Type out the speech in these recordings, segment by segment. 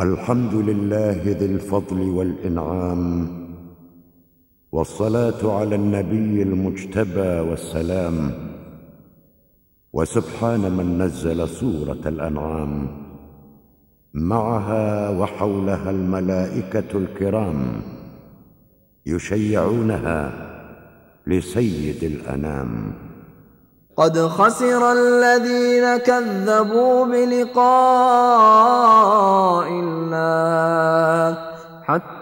الحمد لله ذي الفضل والإنعام والصلاة على النبي المجتبى والسلام. وسبحان من نزل سورة الأنعام. معها وحولها الملائكة الكرام يشيعونها لسيد الأنام. قد خسر الذين كذبوا بلقاء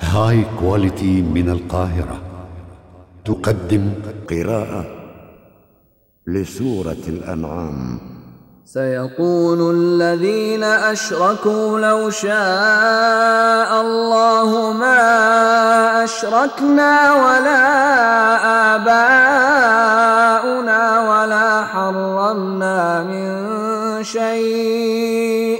هاي كواليتي من القاهرة تقدم قراءة لسورة الأنعام. سيقول الذين أشركوا لو شاء الله ما أشركنا ولا آباؤنا ولا حرمنا من شيء.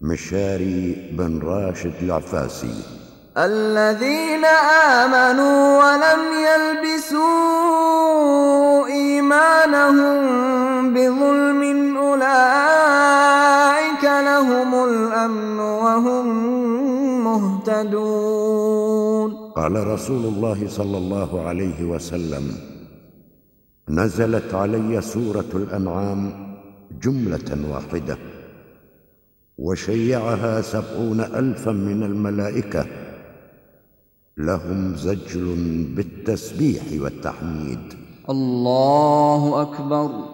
مشاري بن راشد العفاسي. الذين آمنوا ولم يلبسوا إيمانهم بظلم أولئك لهم الأمن وهم مهتدون. قال رسول الله صلى الله عليه وسلم نزلت علي سورة الأنعام جملة واحدة. وشيعها سبعون ألفا من الملائكة. لهم زجل بالتسبيح والتحميد. الله أكبر.